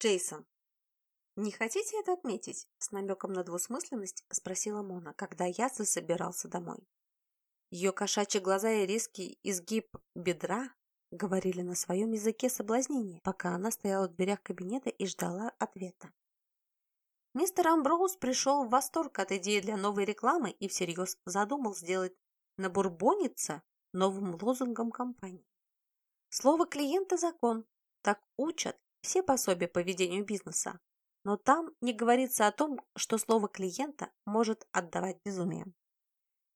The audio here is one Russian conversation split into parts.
Джейсон. «Не хотите это отметить?» – с намеком на двусмысленность спросила Мона, когда я засобирался домой. Ее кошачьи глаза и резкий изгиб бедра говорили на своем языке соблазнения, пока она стояла в дверях кабинета и ждала ответа. Мистер Амброуз пришел в восторг от идеи для новой рекламы и всерьез задумал сделать набурбониться новым лозунгом компании. Слово клиента – закон. Так учат все пособия по ведению бизнеса. Но там не говорится о том, что слово клиента может отдавать безумием.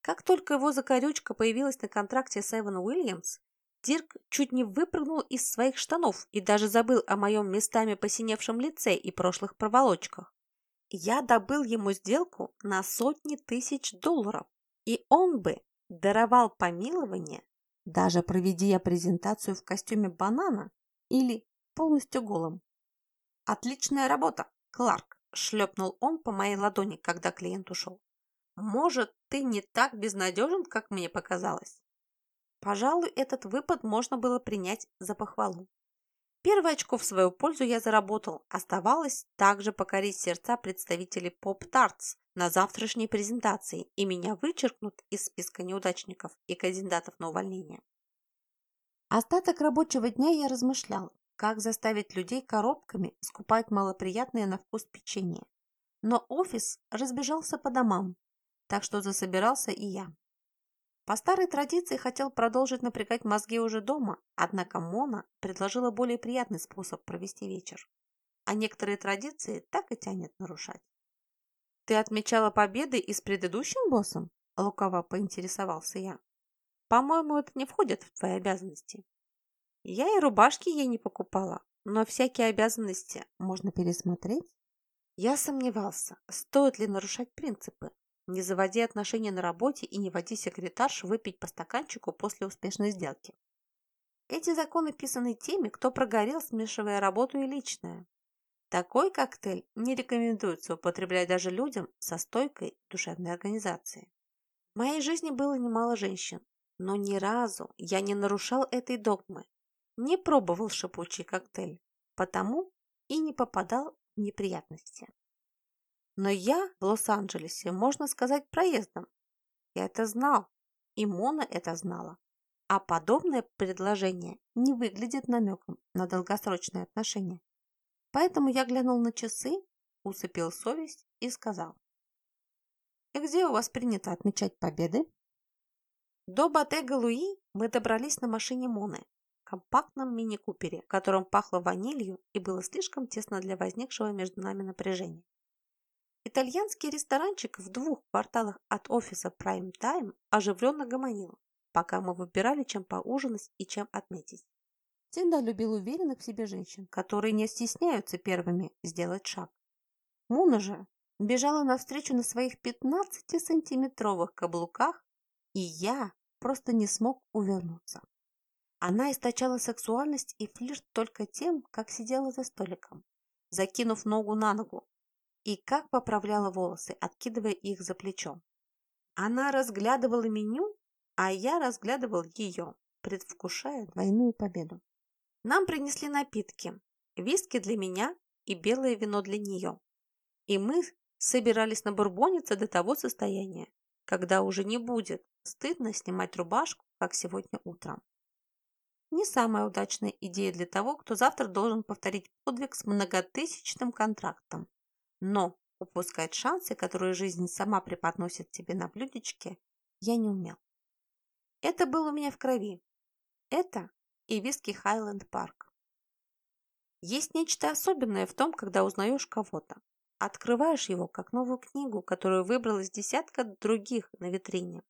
Как только его закорючка появилась на контракте с Эван Уильямс, Дирк чуть не выпрыгнул из своих штанов и даже забыл о моем местами посиневшем лице и прошлых проволочках. Я добыл ему сделку на сотни тысяч долларов, и он бы даровал помилование, даже проведя презентацию в костюме банана или полностью голым. «Отличная работа, Кларк!» – шлепнул он по моей ладони, когда клиент ушел. «Может, ты не так безнадежен, как мне показалось?» Пожалуй, этот выпад можно было принять за похвалу. Первое очко в свою пользу я заработал. Оставалось также покорить сердца представителей поп-тартс на завтрашней презентации, и меня вычеркнут из списка неудачников и кандидатов на увольнение. Остаток рабочего дня я размышлял, как заставить людей коробками скупать малоприятные на вкус печенье. Но офис разбежался по домам, так что засобирался и я. По старой традиции хотел продолжить напрягать мозги уже дома, однако Мона предложила более приятный способ провести вечер. А некоторые традиции так и тянет нарушать. «Ты отмечала победы и с предыдущим боссом?» – лукаво поинтересовался я. «По-моему, это не входит в твои обязанности». Я и рубашки ей не покупала, но всякие обязанности можно пересмотреть. Я сомневался, стоит ли нарушать принципы, не заводи отношения на работе и не води секретарш выпить по стаканчику после успешной сделки. Эти законы писаны теми, кто прогорел, смешивая работу и личное. Такой коктейль не рекомендуется употреблять даже людям со стойкой душевной организации. В моей жизни было немало женщин, но ни разу я не нарушал этой догмы, не пробовал шипучий коктейль, потому и не попадал в неприятности. Но я в Лос-Анджелесе, можно сказать, проездом. Я это знал, и Мона это знала. А подобное предложение не выглядит намеком на долгосрочные отношения. Поэтому я глянул на часы, усыпил совесть и сказал. «И где у вас принято отмечать победы?» До Батега Луи мы добрались на машине Моны, компактном мини-купере, в котором пахло ванилью и было слишком тесно для возникшего между нами напряжения. Итальянский ресторанчик в двух кварталах от офиса Prime Time оживленно гомонил, пока мы выбирали, чем поужинать и чем отметить. Всегда любил уверенных в себе женщин, которые не стесняются первыми сделать шаг. Муна же бежала навстречу на своих 15-сантиметровых каблуках, и я просто не смог увернуться. Она источала сексуальность и флирт только тем, как сидела за столиком, закинув ногу на ногу, и как поправляла волосы, откидывая их за плечо. Она разглядывала меню, а я разглядывал ее, предвкушая двойную победу. Нам принесли напитки, виски для меня и белое вино для нее. И мы собирались набурбониться до того состояния, когда уже не будет стыдно снимать рубашку, как сегодня утром. Не самая удачная идея для того, кто завтра должен повторить подвиг с многотысячным контрактом. Но упускать шансы, которые жизнь сама преподносит тебе на блюдечке, я не умел. Это было у меня в крови. Это и виски Хайленд Парк. Есть нечто особенное в том, когда узнаешь кого-то. Открываешь его, как новую книгу, которую выбрал из десятка других на витрине.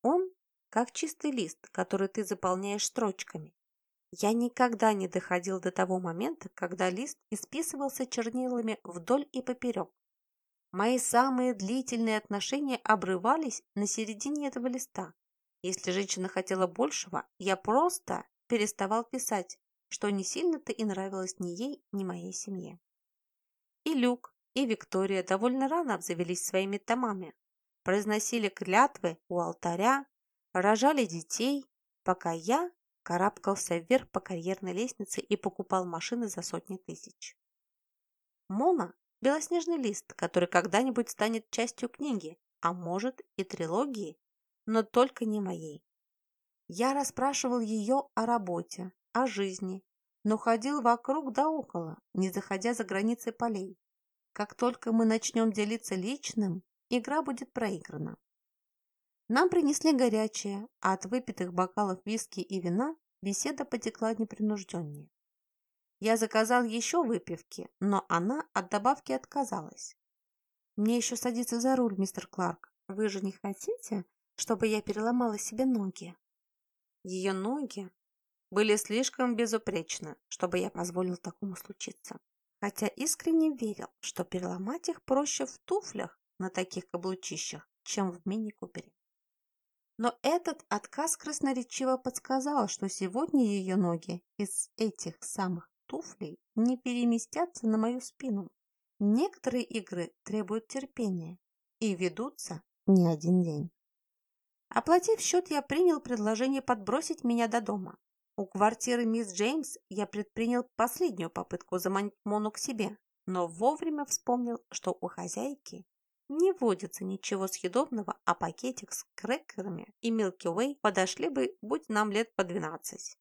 Он как чистый лист, который ты заполняешь строчками. Я никогда не доходил до того момента, когда лист исписывался чернилами вдоль и поперек. Мои самые длительные отношения обрывались на середине этого листа. Если женщина хотела большего, я просто переставал писать, что не сильно-то и нравилось ни ей, ни моей семье. И Люк, и Виктория довольно рано обзавелись своими томами, произносили клятвы у алтаря, рожали детей, пока я карабкался вверх по карьерной лестнице и покупал машины за сотни тысяч. Мона – белоснежный лист, который когда-нибудь станет частью книги, а может и трилогии, но только не моей. Я расспрашивал ее о работе, о жизни, но ходил вокруг да около, не заходя за границы полей. Как только мы начнем делиться личным, игра будет проиграна. Нам принесли горячее, а от выпитых бокалов виски и вина беседа потекла непринужденнее. Я заказал еще выпивки, но она от добавки отказалась. «Мне еще садиться за руль, мистер Кларк. Вы же не хотите, чтобы я переломала себе ноги?» Ее ноги были слишком безупречны, чтобы я позволил такому случиться. Хотя искренне верил, что переломать их проще в туфлях на таких каблучищах, чем в мини-купере. Но этот отказ красноречиво подсказал, что сегодня ее ноги из этих самых туфлей не переместятся на мою спину. Некоторые игры требуют терпения и ведутся не один день. Оплатив счет, я принял предложение подбросить меня до дома. У квартиры мисс Джеймс я предпринял последнюю попытку заманить Мону к себе, но вовремя вспомнил, что у хозяйки не водится ничего съедобного, а пакетик с крекерами и Milky Way подошли бы, будь нам лет по 12.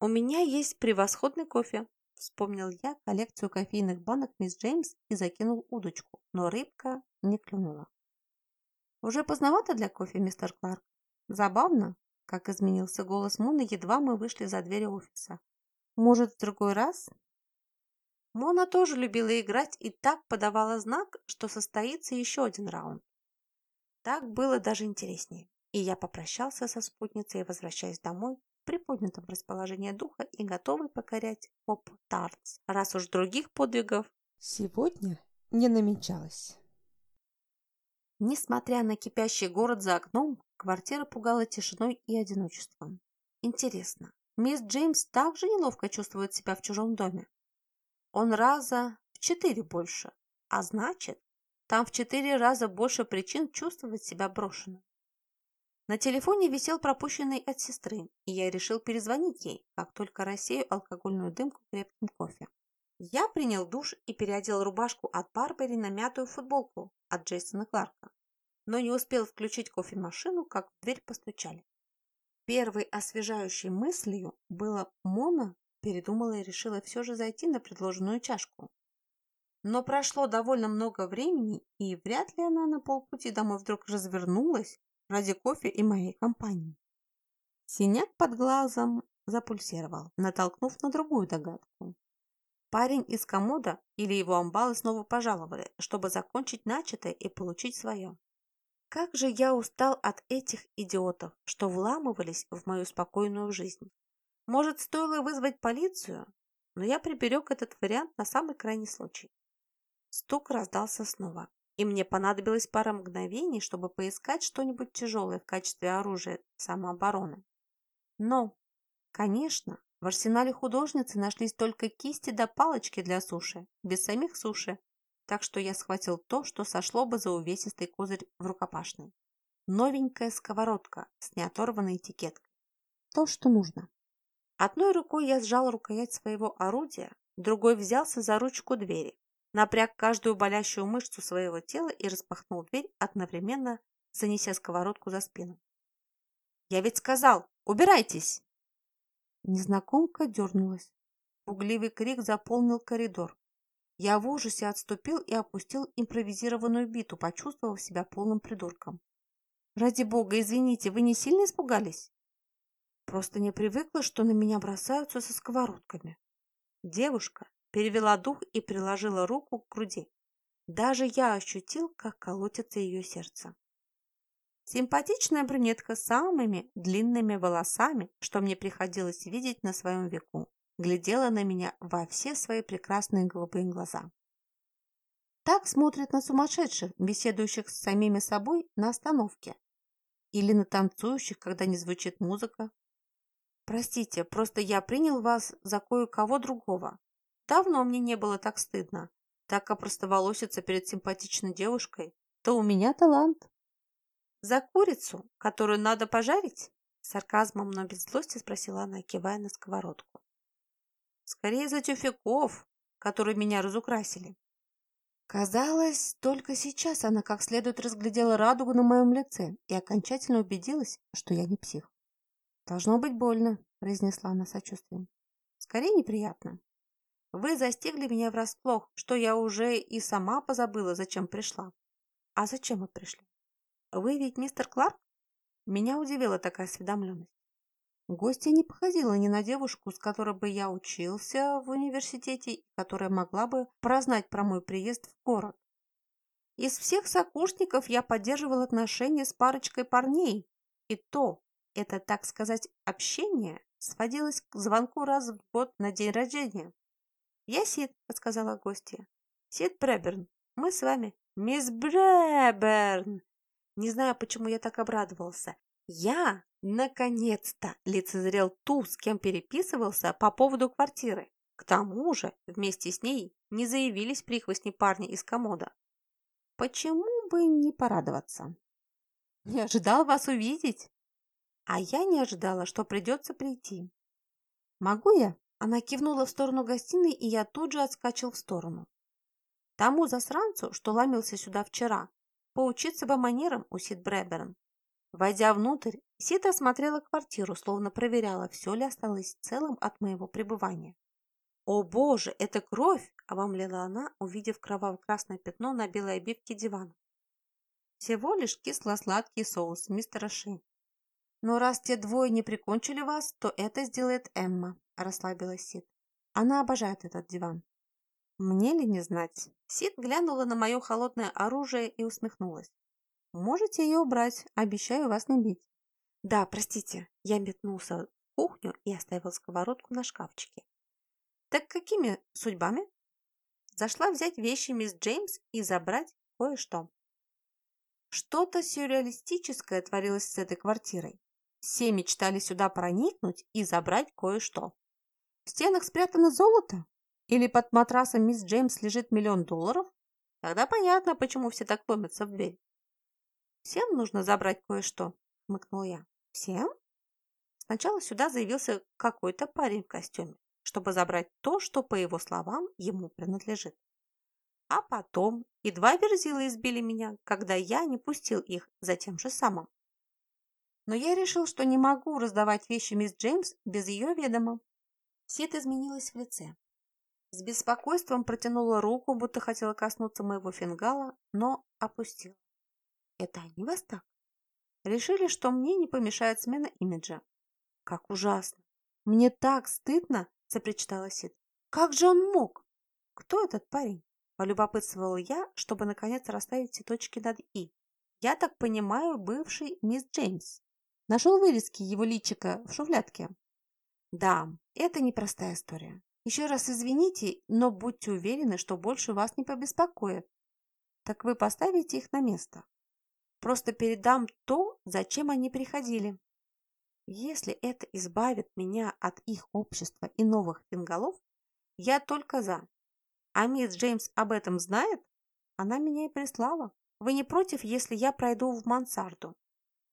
«У меня есть превосходный кофе», – вспомнил я коллекцию кофейных банок мисс Джеймс и закинул удочку, но рыбка не клюнула. «Уже поздновато для кофе, мистер Кларк. Забавно, как изменился голос Муны, едва мы вышли за двери офиса. Может, в другой раз?» Мона тоже любила играть и так подавала знак, что состоится еще один раунд. Так было даже интереснее, и я попрощался со спутницей, возвращаясь домой в приподнятом расположении духа и готовый покорять поп-тартс, раз уж других подвигов сегодня не намечалось. Несмотря на кипящий город за окном, квартира пугала тишиной и одиночеством. Интересно, мисс Джеймс также неловко чувствует себя в чужом доме? Он раза в четыре больше, а значит, там в четыре раза больше причин чувствовать себя брошенным. На телефоне висел пропущенный от сестры, и я решил перезвонить ей, как только рассею алкогольную дымку крепким кофе. Я принял душ и переодел рубашку от Барбари на мятую футболку от Джейсона Кларка, но не успел включить кофемашину, как в дверь постучали. Первой освежающей мыслью было «Мона передумала и решила все же зайти на предложенную чашку. Но прошло довольно много времени, и вряд ли она на полпути домой вдруг развернулась ради кофе и моей компании. Синяк под глазом запульсировал, натолкнув на другую догадку. Парень из комода или его амбалы снова пожаловали, чтобы закончить начатое и получить свое. Как же я устал от этих идиотов, что вламывались в мою спокойную жизнь. Может, стоило вызвать полицию, но я приберег этот вариант на самый крайний случай. Стук раздался снова, и мне понадобилось пара мгновений, чтобы поискать что-нибудь тяжелое в качестве оружия самообороны. Но, конечно, в арсенале художницы нашлись только кисти да палочки для суши, без самих суши, так что я схватил то, что сошло бы за увесистый козырь в рукопашной. Новенькая сковородка с неоторванной этикеткой. То, что нужно. Одной рукой я сжал рукоять своего орудия, другой взялся за ручку двери, напряг каждую болящую мышцу своего тела и распахнул дверь, одновременно занеся сковородку за спину. «Я ведь сказал, убирайтесь!» Незнакомка дернулась. Пугливый крик заполнил коридор. Я в ужасе отступил и опустил импровизированную биту, почувствовав себя полным придурком. «Ради бога, извините, вы не сильно испугались?» Просто не привыкла, что на меня бросаются со сковородками. Девушка перевела дух и приложила руку к груди. Даже я ощутил, как колотится ее сердце. Симпатичная брюнетка с самыми длинными волосами, что мне приходилось видеть на своем веку, глядела на меня во все свои прекрасные голубые глаза. Так смотрят на сумасшедших, беседующих с самими собой на остановке, или на танцующих, когда не звучит музыка, Простите, просто я принял вас за кое-кого другого. Давно мне не было так стыдно. Так опростоволоситься перед симпатичной девушкой. То у меня талант. За курицу, которую надо пожарить? Сарказмом, но без злости спросила она, кивая на сковородку. Скорее за тюфяков, которые меня разукрасили. Казалось, только сейчас она как следует разглядела радугу на моем лице и окончательно убедилась, что я не псих. «Должно быть больно», – произнесла она сочувствием. «Скорее неприятно. Вы застигли меня врасплох, что я уже и сама позабыла, зачем пришла. А зачем вы пришли? Вы ведь мистер Кларк? Меня удивила такая осведомленность. Гостья не походила ни на девушку, с которой бы я учился в университете, которая могла бы прознать про мой приезд в город. Из всех сокурсников я поддерживал отношения с парочкой парней, и то, это, так сказать, общение сводилось к звонку раз в год на день рождения. «Я Сид», — подсказала гостья. «Сид Брэберн. Мы с вами». «Мисс Брэберн!» Не знаю, почему я так обрадовался. Я, наконец-то, лицезрел ту, с кем переписывался по поводу квартиры. К тому же, вместе с ней не заявились прихвостни парни из комода. Почему бы не порадоваться? Не ожидал вас увидеть. А я не ожидала, что придется прийти. Могу я? Она кивнула в сторону гостиной, и я тут же отскочил в сторону. Тому засранцу, что ломился сюда вчера, поучиться бы манерам у Сид Брэберн. Войдя внутрь, Сид осмотрела квартиру, словно проверяла, все ли осталось целым от моего пребывания. «О боже, это кровь!» – обомлела она, увидев кроваво-красное пятно на белой обивке дивана. «Всего лишь кисло-сладкий соус мистера Ши. Но раз те двое не прикончили вас, то это сделает Эмма», – расслабилась Сид. «Она обожает этот диван». «Мне ли не знать?» Сид глянула на мое холодное оружие и усмехнулась. «Можете ее убрать, обещаю вас не бить». «Да, простите». Я метнулся в кухню и оставил сковородку на шкафчике. «Так какими судьбами?» Зашла взять вещи мисс Джеймс и забрать кое-что. Что-то сюрреалистическое творилось с этой квартирой. Все мечтали сюда проникнуть и забрать кое-что. В стенах спрятано золото? Или под матрасом мисс Джеймс лежит миллион долларов? Тогда понятно, почему все так ломятся в дверь. «Всем нужно забрать кое-что», — хмыкнул я. «Всем?» Сначала сюда заявился какой-то парень в костюме, чтобы забрать то, что, по его словам, ему принадлежит. А потом и два верзила избили меня, когда я не пустил их за тем же самым. Но я решил, что не могу раздавать вещи мисс Джеймс без ее ведома. Сид изменилась в лице. С беспокойством протянула руку, будто хотела коснуться моего фингала, но опустила. Это они вас так? Решили, что мне не помешает смена имиджа. Как ужасно! Мне так стыдно, запричитала Сид. Как же он мог? Кто этот парень? Полюбопытствовала я, чтобы наконец расставить все точки над «и». Я так понимаю, бывший мисс Джеймс. Нашел вырезки его личика в шуфлядке. Да, это непростая история. Еще раз извините, но будьте уверены, что больше вас не побеспокоят. Так вы поставите их на место. Просто передам то, зачем они приходили. Если это избавит меня от их общества и новых фингалов, я только за. А мисс Джеймс об этом знает? Она меня и прислала. Вы не против, если я пройду в мансарду?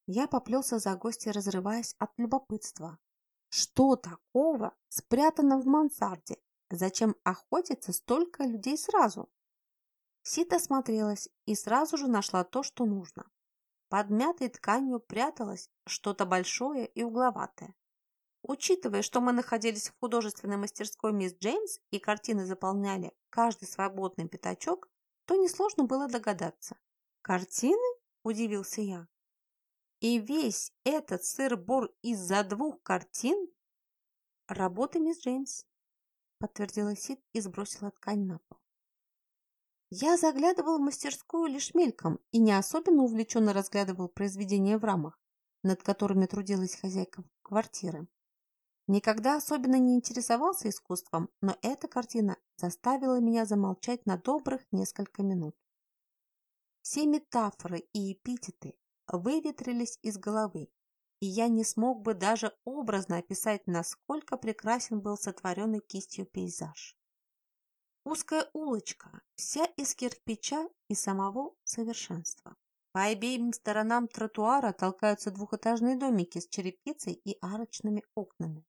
Я поплелся за гостей, разрываясь от любопытства. Что такого спрятано в мансарде? Зачем охотиться столько людей сразу? Сита смотрелась и сразу же нашла то, что нужно. Под мятой тканью пряталось что-то большое и угловатое. Учитывая, что мы находились в художественной мастерской мисс Джеймс и картины заполняли каждый свободный пятачок, то несложно было догадаться. «Картины?» – удивился я. И весь этот сыр-бор из-за двух картин? Работы мисс Джеймс, подтвердила Сид и сбросила ткань на пол. Я заглядывал в мастерскую лишь мельком и не особенно увлеченно разглядывал произведения в рамах, над которыми трудилась хозяйка квартиры. Никогда особенно не интересовался искусством, но эта картина заставила меня замолчать на добрых несколько минут. Все метафоры и эпитеты, выветрились из головы, и я не смог бы даже образно описать, насколько прекрасен был сотворенный кистью пейзаж. Узкая улочка, вся из кирпича и самого совершенства. По обеим сторонам тротуара толкаются двухэтажные домики с черепицей и арочными окнами.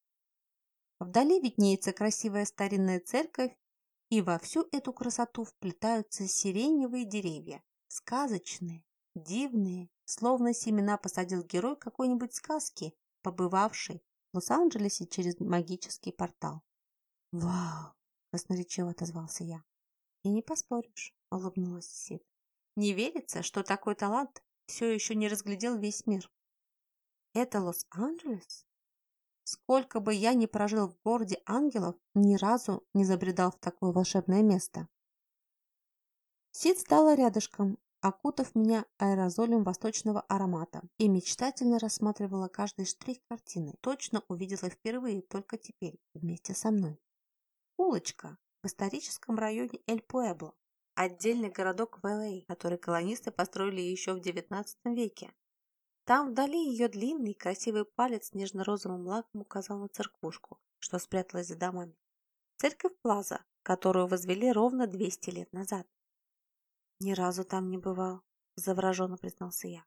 Вдали виднеется красивая старинная церковь И во всю эту красоту вплетаются сиреневые деревья, сказочные, дивные, словно семена посадил герой какой-нибудь сказки, побывавший в Лос-Анджелесе через магический портал. «Вау!» – красноречиво отозвался я. «И не поспоришь», – улыбнулась Сид. «Не верится, что такой талант все еще не разглядел весь мир». «Это Лос-Анджелес?» Сколько бы я ни прожил в городе ангелов, ни разу не забредал в такое волшебное место. Сид стала рядышком, окутав меня аэрозолем восточного аромата и мечтательно рассматривала каждый штрих картины. Точно увидела впервые, только теперь, вместе со мной. Улочка в историческом районе Эль-Пуэбло. Отдельный городок в Л.А., который колонисты построили еще в XIX веке. Там вдали ее длинный красивый палец нежно-розовым лаком указал на церквушку, что спряталась за домами. Церковь Плаза, которую возвели ровно 200 лет назад. Ни разу там не бывал, завороженно признался я.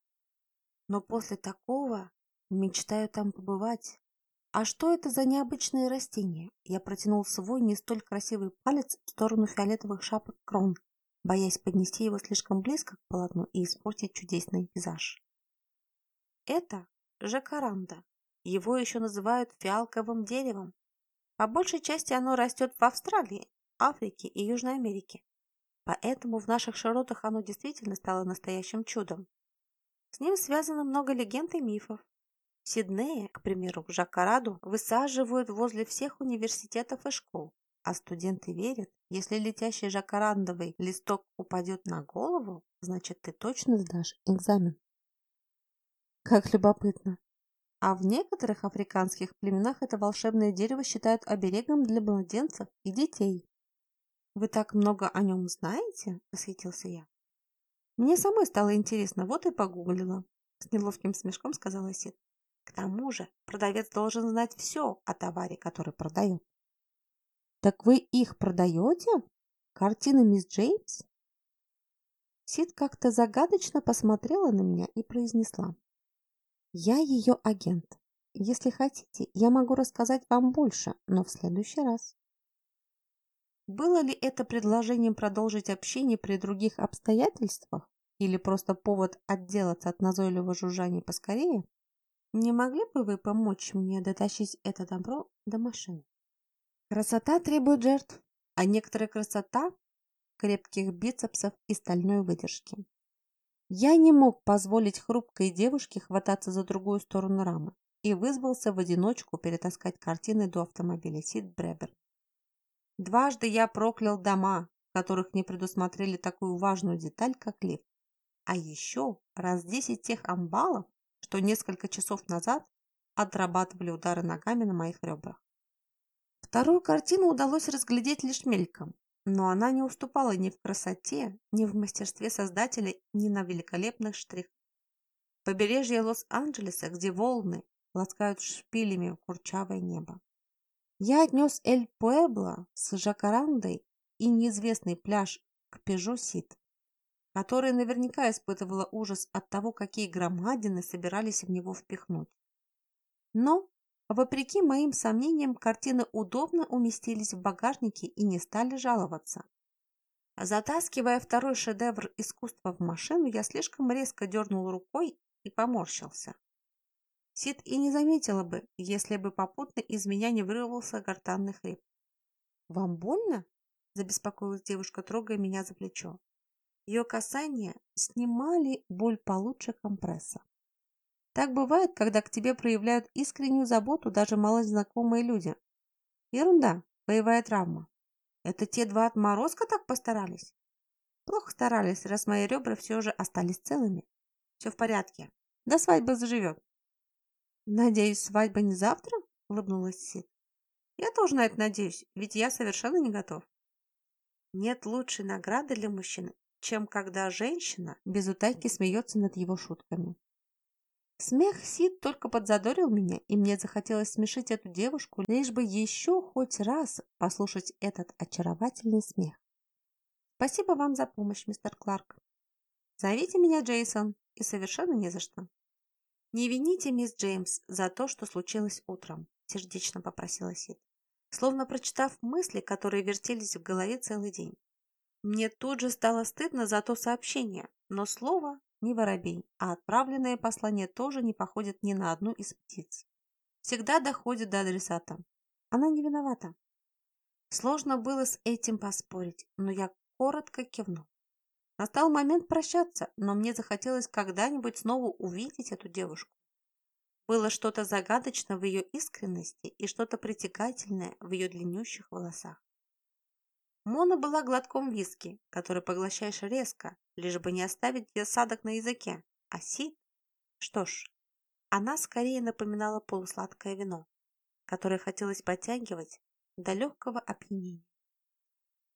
Но после такого мечтаю там побывать. А что это за необычные растения? Я протянул свой не столь красивый палец в сторону фиолетовых шапок крон, боясь поднести его слишком близко к полотну и испортить чудесный пейзаж. Это жакаранда. Его еще называют фиалковым деревом. По большей части оно растет в Австралии, Африке и Южной Америке. Поэтому в наших широтах оно действительно стало настоящим чудом. С ним связано много легенд и мифов. В Сиднее, к примеру, жакараду высаживают возле всех университетов и школ, а студенты верят, если летящий жакарандовый листок упадет на голову, значит ты точно сдашь экзамен. Как любопытно. А в некоторых африканских племенах это волшебное дерево считают оберегом для младенцев и детей. «Вы так много о нем знаете?» – восхитился я. «Мне самой стало интересно, вот и погуглила», – с неловким смешком сказала Сид. «К тому же продавец должен знать все о товаре, который продает». «Так вы их продаете? Картины мисс Джеймс?» Сид как-то загадочно посмотрела на меня и произнесла. Я ее агент. Если хотите, я могу рассказать вам больше, но в следующий раз. Было ли это предложением продолжить общение при других обстоятельствах или просто повод отделаться от назойливого жужжания поскорее? Не могли бы вы помочь мне дотащить это добро до машины? Красота требует жертв, а некоторая красота – крепких бицепсов и стальной выдержки. Я не мог позволить хрупкой девушке хвататься за другую сторону рамы и вызвался в одиночку перетаскать картины до автомобиля Сид Бребер. Дважды я проклял дома, в которых не предусмотрели такую важную деталь, как лифт. А еще раз десять тех амбалов, что несколько часов назад отрабатывали удары ногами на моих ребрах. Вторую картину удалось разглядеть лишь мельком, но она не уступала ни в красоте, ни в мастерстве создателя, ни на великолепных штрихах. Побережье Лос-Анджелеса, где волны ласкают шпилями курчавое небо. Я отнес Эль Пуэбло с Жакарандой и неизвестный пляж к Пежо-Сит, которая наверняка испытывала ужас от того, какие громадины собирались в него впихнуть. Но Вопреки моим сомнениям, картины удобно уместились в багажнике и не стали жаловаться. Затаскивая второй шедевр искусства в машину, я слишком резко дернул рукой и поморщился. Сид и не заметила бы, если бы попутно из меня не вырвался гортанный хрип. «Вам больно?» – забеспокоилась девушка, трогая меня за плечо. Ее касания снимали боль получше компресса. Так бывает, когда к тебе проявляют искреннюю заботу даже малознакомые люди. Ерунда, боевая травма. Это те два отморозка так постарались? Плохо старались, раз мои ребра все же остались целыми. Все в порядке. До свадьбы заживет. Надеюсь, свадьба не завтра? Улыбнулась Сид. Я тоже на это надеюсь, ведь я совершенно не готов. Нет лучшей награды для мужчины, чем когда женщина без утайки смеется над его шутками. Смех Сид только подзадорил меня, и мне захотелось смешить эту девушку, лишь бы еще хоть раз послушать этот очаровательный смех. Спасибо вам за помощь, мистер Кларк. Зовите меня Джейсон, и совершенно не за что. Не вините мисс Джеймс за то, что случилось утром, сердечно попросила Сид. словно прочитав мысли, которые вертелись в голове целый день. Мне тут же стало стыдно за то сообщение, но слово не воробей, а отправленное послание тоже не походит ни на одну из птиц. Всегда доходит до адресата. Она не виновата. Сложно было с этим поспорить, но я коротко кивнул. Настал момент прощаться, но мне захотелось когда-нибудь снова увидеть эту девушку. Было что-то загадочное в ее искренности и что-то притягательное в ее длиннющих волосах. Мона была глотком виски, который поглощаешь резко, лишь бы не оставить осадок на языке. А Сид? Что ж, она скорее напоминала полусладкое вино, которое хотелось подтягивать до легкого опьянения.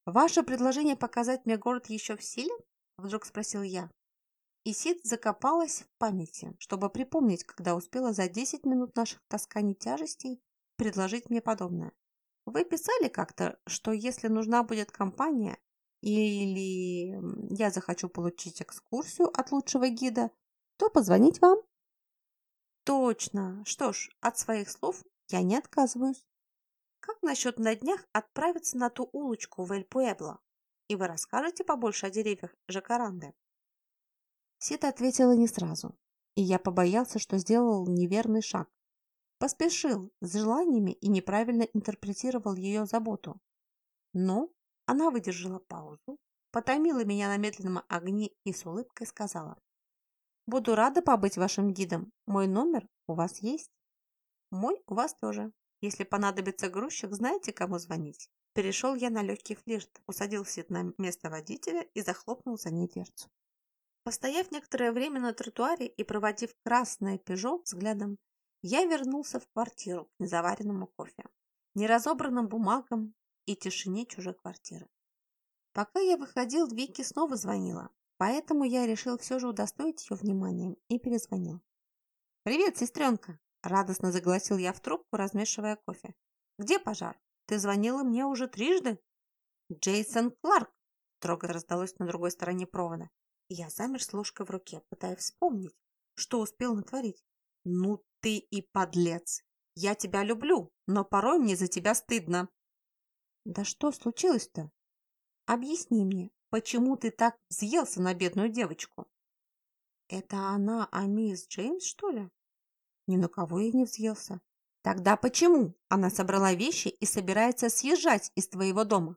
«Ваше предложение показать мне город еще в силе?» – вдруг спросил я. И Сид закопалась в памяти, чтобы припомнить, когда успела за 10 минут наших тасканий тяжестей предложить мне подобное. Вы писали как-то, что если нужна будет компания или я захочу получить экскурсию от лучшего гида, то позвонить вам. Точно. Что ж, от своих слов я не отказываюсь. Как насчет на днях отправиться на ту улочку в Эль-Пуэбло? И вы расскажете побольше о деревьях Жакаранды? Сита ответила не сразу, и я побоялся, что сделал неверный шаг. Поспешил с желаниями и неправильно интерпретировал ее заботу. Но она выдержала паузу, потомила меня на медленном огне и с улыбкой сказала. «Буду рада побыть вашим гидом. Мой номер у вас есть?» «Мой у вас тоже. Если понадобится грузчик, знаете, кому звонить?» Перешел я на легкий флирт, усадил Сид на место водителя и захлопнул за ней дверцу. Постояв некоторое время на тротуаре и проводив красное «Пежо» взглядом, я вернулся в квартиру к незаваренному кофе, неразобранным бумагам и тишине чужой квартиры. Пока я выходил, Вики снова звонила, поэтому я решил все же удостоить ее вниманием и перезвонил. «Привет, сестренка!» – радостно загласил я в трубку, размешивая кофе. «Где пожар? Ты звонила мне уже трижды?» «Джейсон Кларк!» – строго раздалось на другой стороне провода. Я замер с ложкой в руке, пытаясь вспомнить, что успел натворить. «Ну ты и подлец! Я тебя люблю, но порой мне за тебя стыдно!» «Да что случилось-то? Объясни мне, почему ты так взъелся на бедную девочку?» «Это она, а мисс Джеймс, что ли?» «Ни на кого я не взъелся. Тогда почему она собрала вещи и собирается съезжать из твоего дома?»